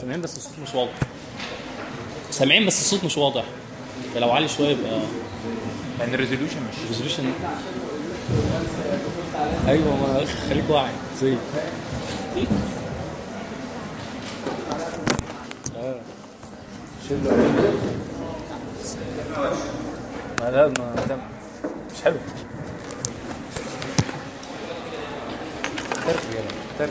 سامعين بس الصوت مش واضح. سامعين بس الصوت مش واضح. فلو عالي شوية يبقى يعني ال resolution مش resolution أيوه ما خليك واعي. زي. آه شيل ما لا ما ده مش حلو. ترك يلا. ترك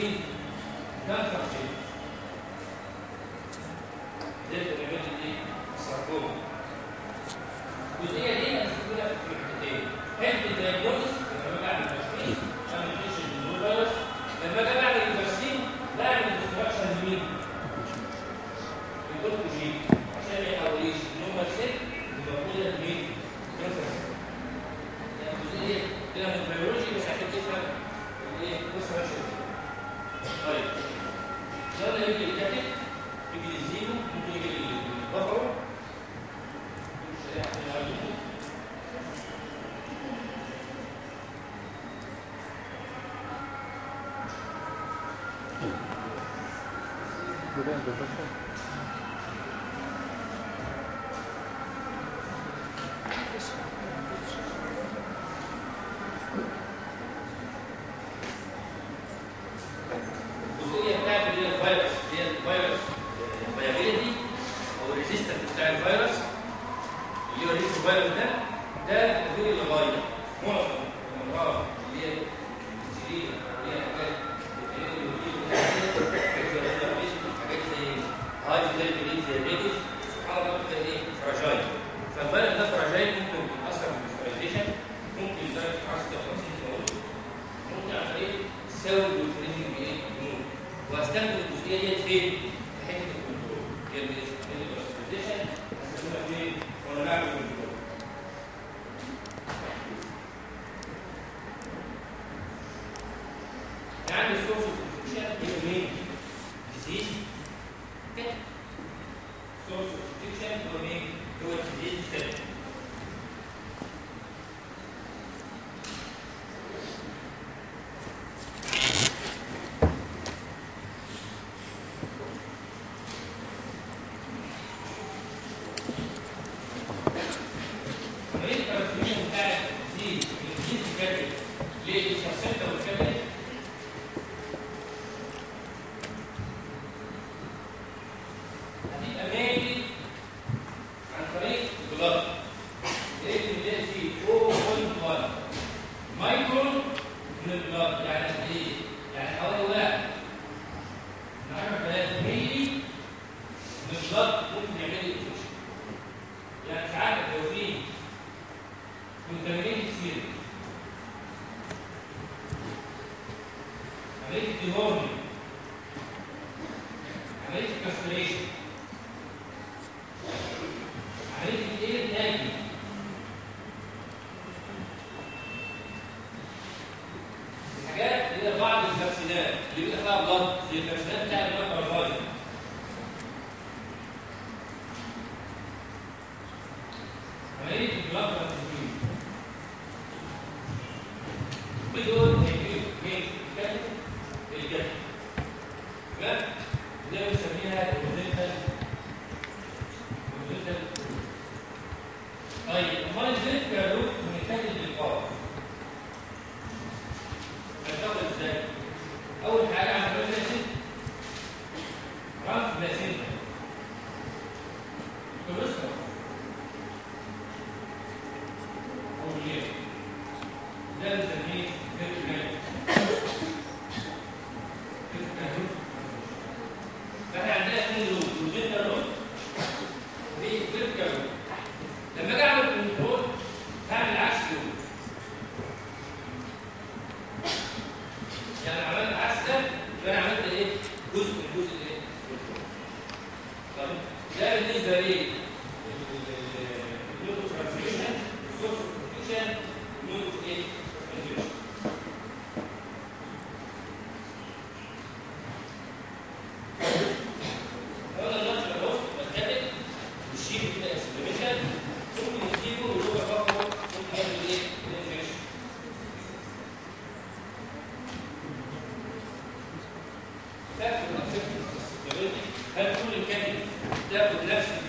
green, that's something. sources, fiction, domain, towards digital. عمليه الديورنج عمليه الكاستريشن تاخد نفس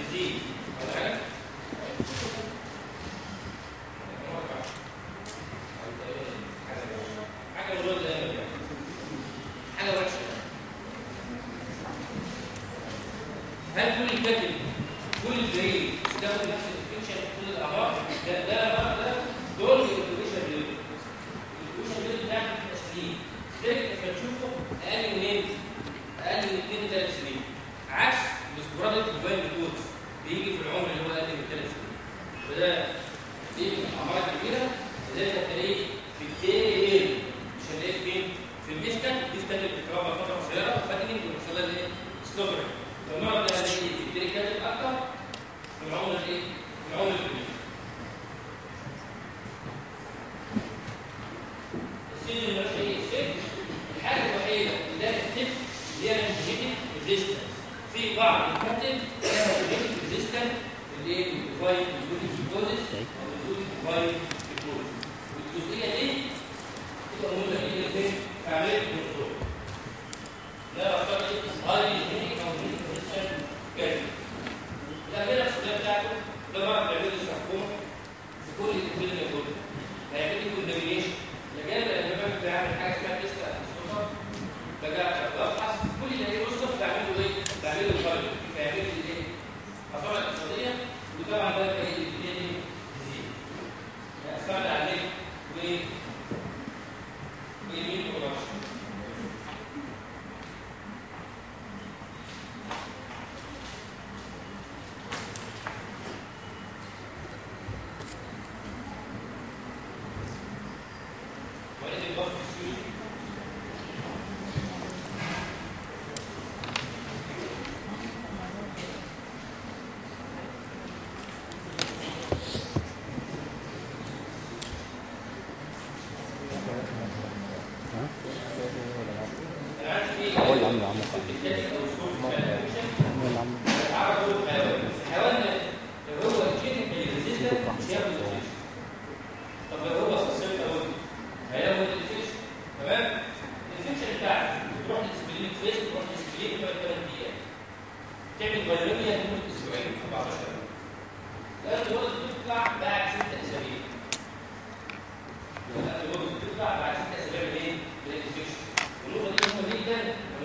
اثنين من العشرة الحاجة الوحيدة اللي التب اللي هي انجينيك ريزيستنس في بعض الكاتب لها انجينيك ريزيستنس اللي هي الفاين انجينيك أو انجينيك فاين كوزيس والجزئية دي تبقى موجودة في فعالية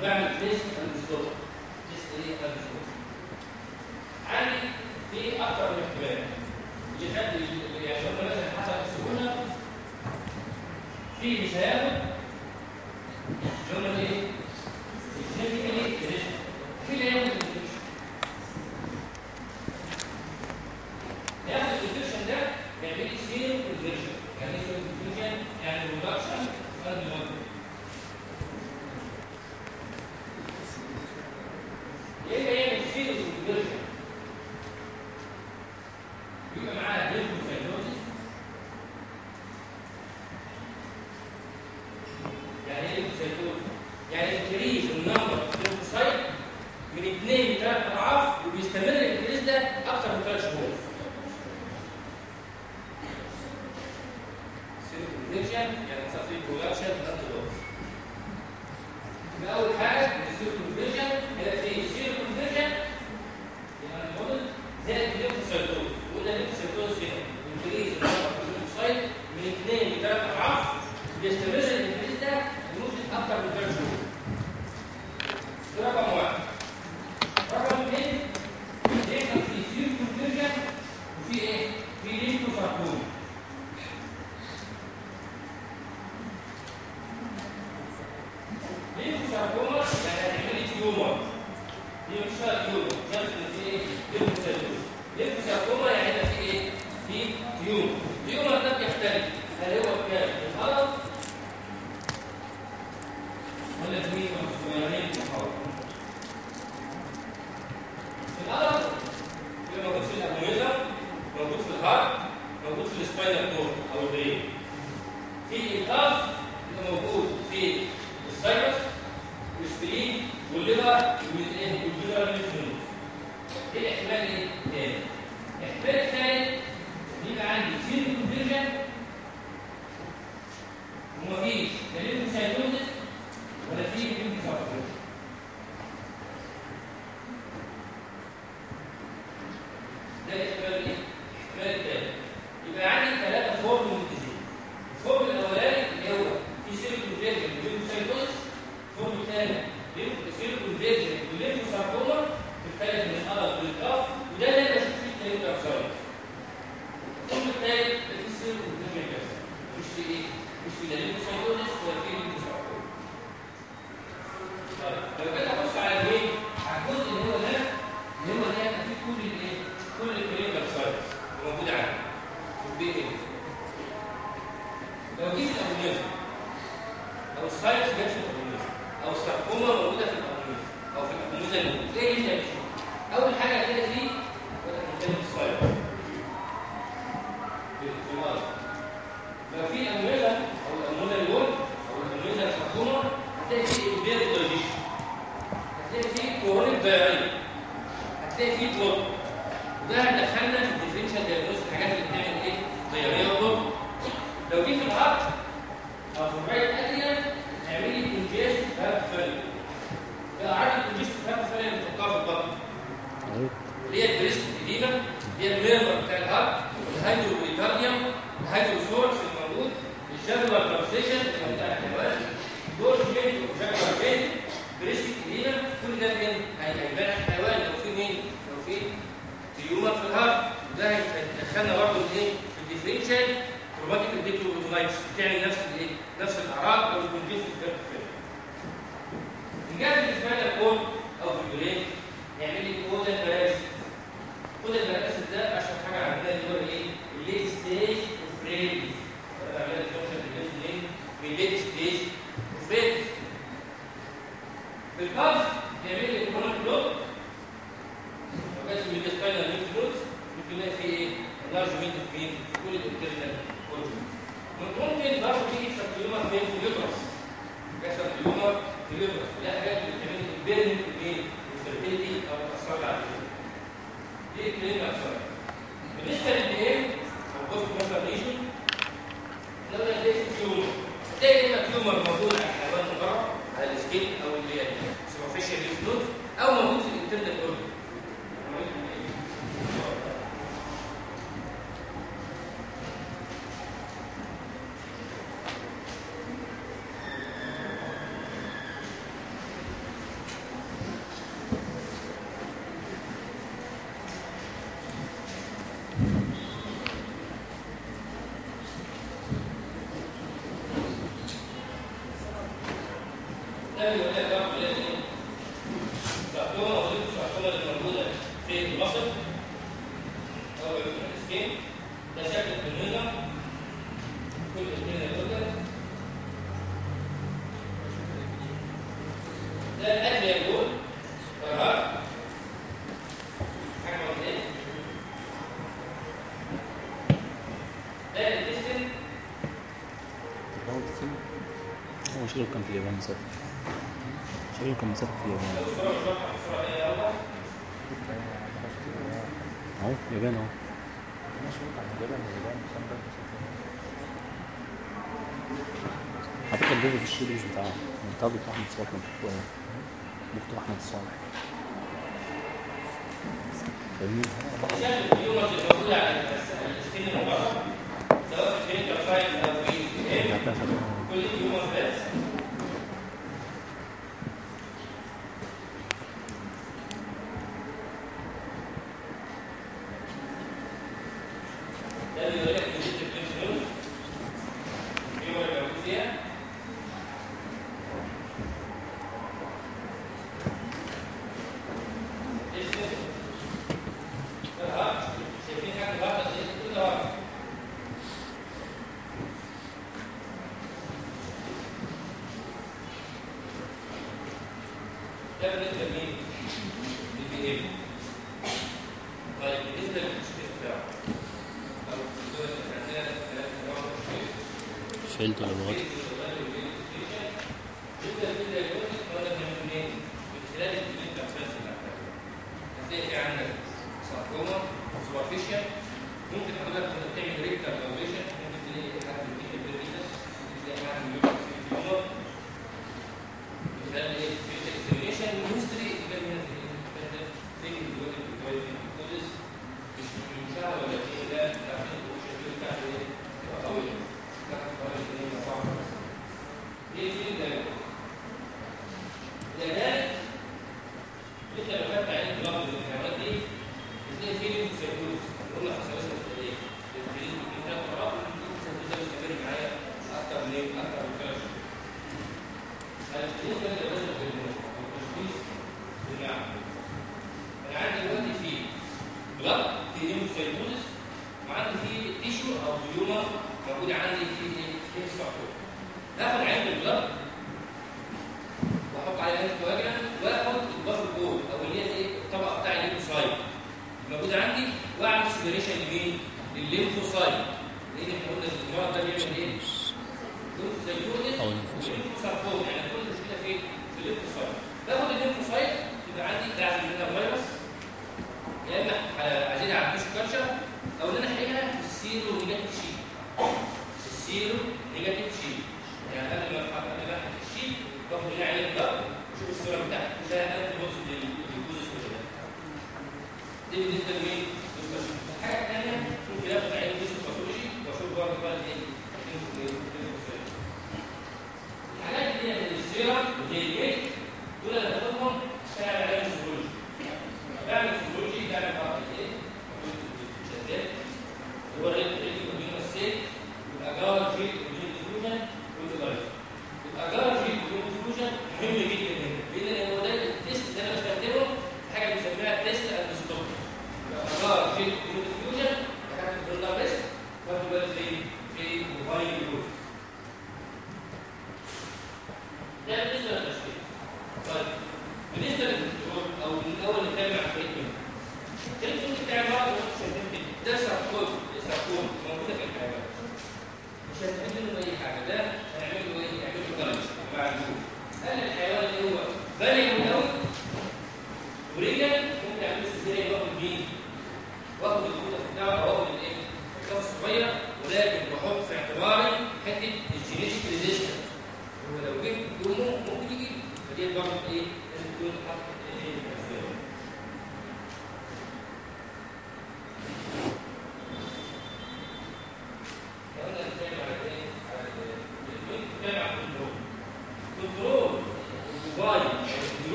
وبعمل تيست تيست إيه عندي في أكتر من احتمال. اللي عشان مثلا حصل في مش هياخد جملة إيه؟ الانرجيا يعني مسافه الكولابشن نوت لوس. اول حاجة الهيدرو بريتاريوم الهيدرو سورس الموجود الجدول ترانزيشن اللي بتاع الحيوان دور جين وجدول جين بريسك كبيرة كل ده فين؟ هيبان الحيوان لو في مين؟ لو في تيومر في الهارت وده هيدخلنا برضه الايه في الديفرنشال كروماتيك الديكلوبوتولايتس بتعمل نفس الإيه؟ نفس الأعراض أو الكونجكتيف كارتيفير الجهاز اللي اسمها كون أو في فيبرين يعمل لي كودا بلاش خد البراسيد ده عشان حاجة عندنا اللي هو الايه؟ الليت ستيج اوف ريلز عملنا ديفيرجن للبيز من ليت ستيج اوف ريلز في القفز بيعمل لي كورونا بلوك ما كانش بيتسكايل من فلوس ممكن نلاقي فيه إيه؟ لارج ميت فين؟ كل الانترنال ممكن برضه تيجي سبتيومر فين في اليوترس كسر اليومر في اليوترس لا حاجات بتعمل البيرن إيه؟ الفيرتيلتي أو الاثار على اليوترس إيه بالنسبة للدي أو بوست ميتال ليجن لو أنا لقيت تيومر تلاقي اما موجود على الحيوان المجرد على السكيل أو اللي هي سوبرفيشال ليف نود أو موجود في الانترنت اورجن اليابان مسافر. شكله كان مسافة في اليابان. أهو اليابان أهو. على فكرة الفيديو في الشيء مش بتاع الطب بتاع احمد صالح دكتور أحمد صالح. فاهمني؟ سواء في كل يوم Gracias. de Deus.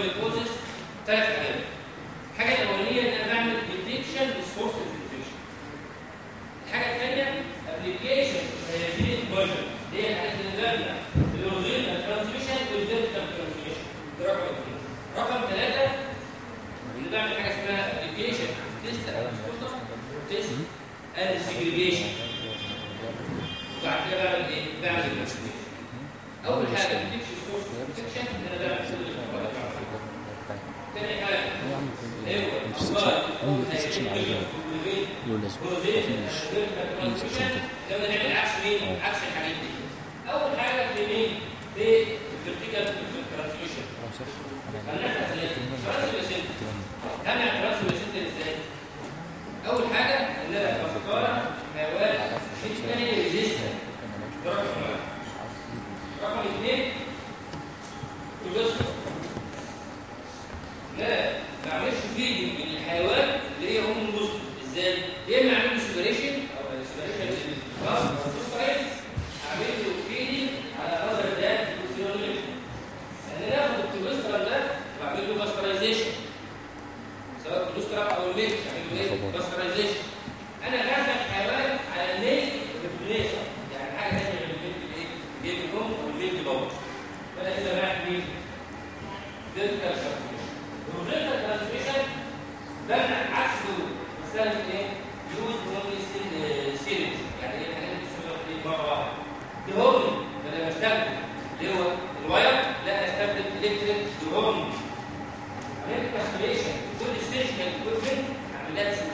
или позже, третье колено. Yes.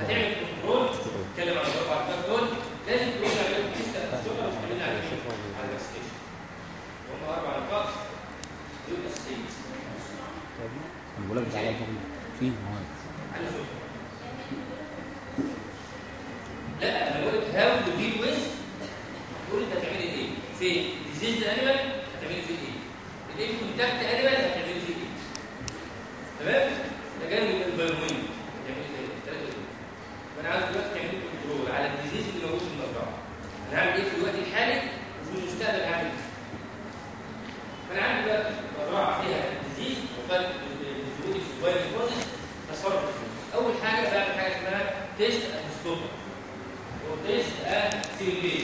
هتعمل كنترول عن الأربع كتاب دول لازم تكون عندك لسه الشغل على الاكسكيشن هم أربع نقاط. دول اساسيين بقول لك فيه texto, desculpa, o texto é civil.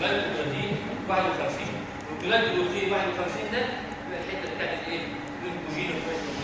الجلاندولوتين 51 والجلاندولوتين 51 ده الحته بتاعت الايه؟ الجين الكويس